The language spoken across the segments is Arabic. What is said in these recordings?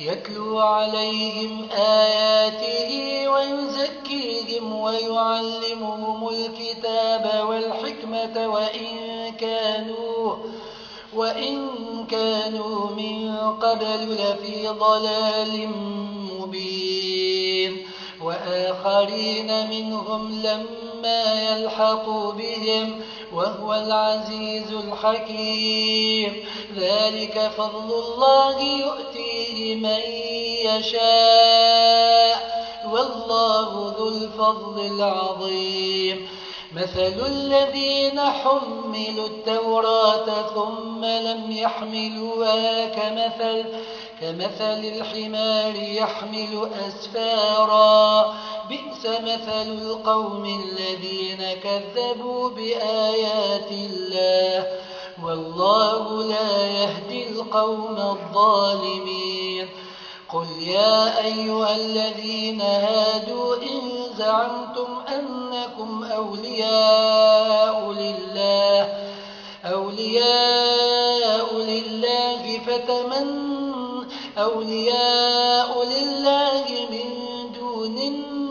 يتلو عليهم آياته ويزكيهم ويعلمهم الكتاب والحكمة وإن كانوا, وإن كانوا من قبل لفي ضلال مبين. وآخرين منهم لما يلحقوا بهم وهو العزيز الحكيم. ذلك فضل الله يؤتيه من يشاء والله ذو الفضل العظيم. مثل الذين حملوا التوراة ثم لم يحملوها كمثل, كمثل الحمار يحمل أسفارا. مثل القوم الذين كذبوا بآيات الله والله لا يهدي القوم الظالمين. قل يا أيها الذين هادوا إن زعمتم أنكم أولياء لله أولياء لله فتمن أولياء لله من دون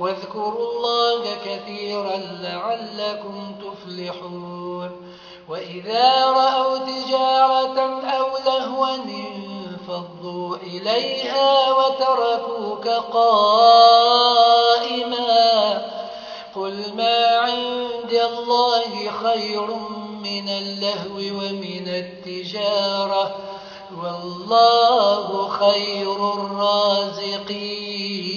واذكروا الله كثيرا لعلكم تفلحون. وإذا رأوا تجارة أو لهوا انفضوا إليها وتركوك قائما. قل ما عند الله خير من اللهو ومن التجارة. والله خير الرازقين.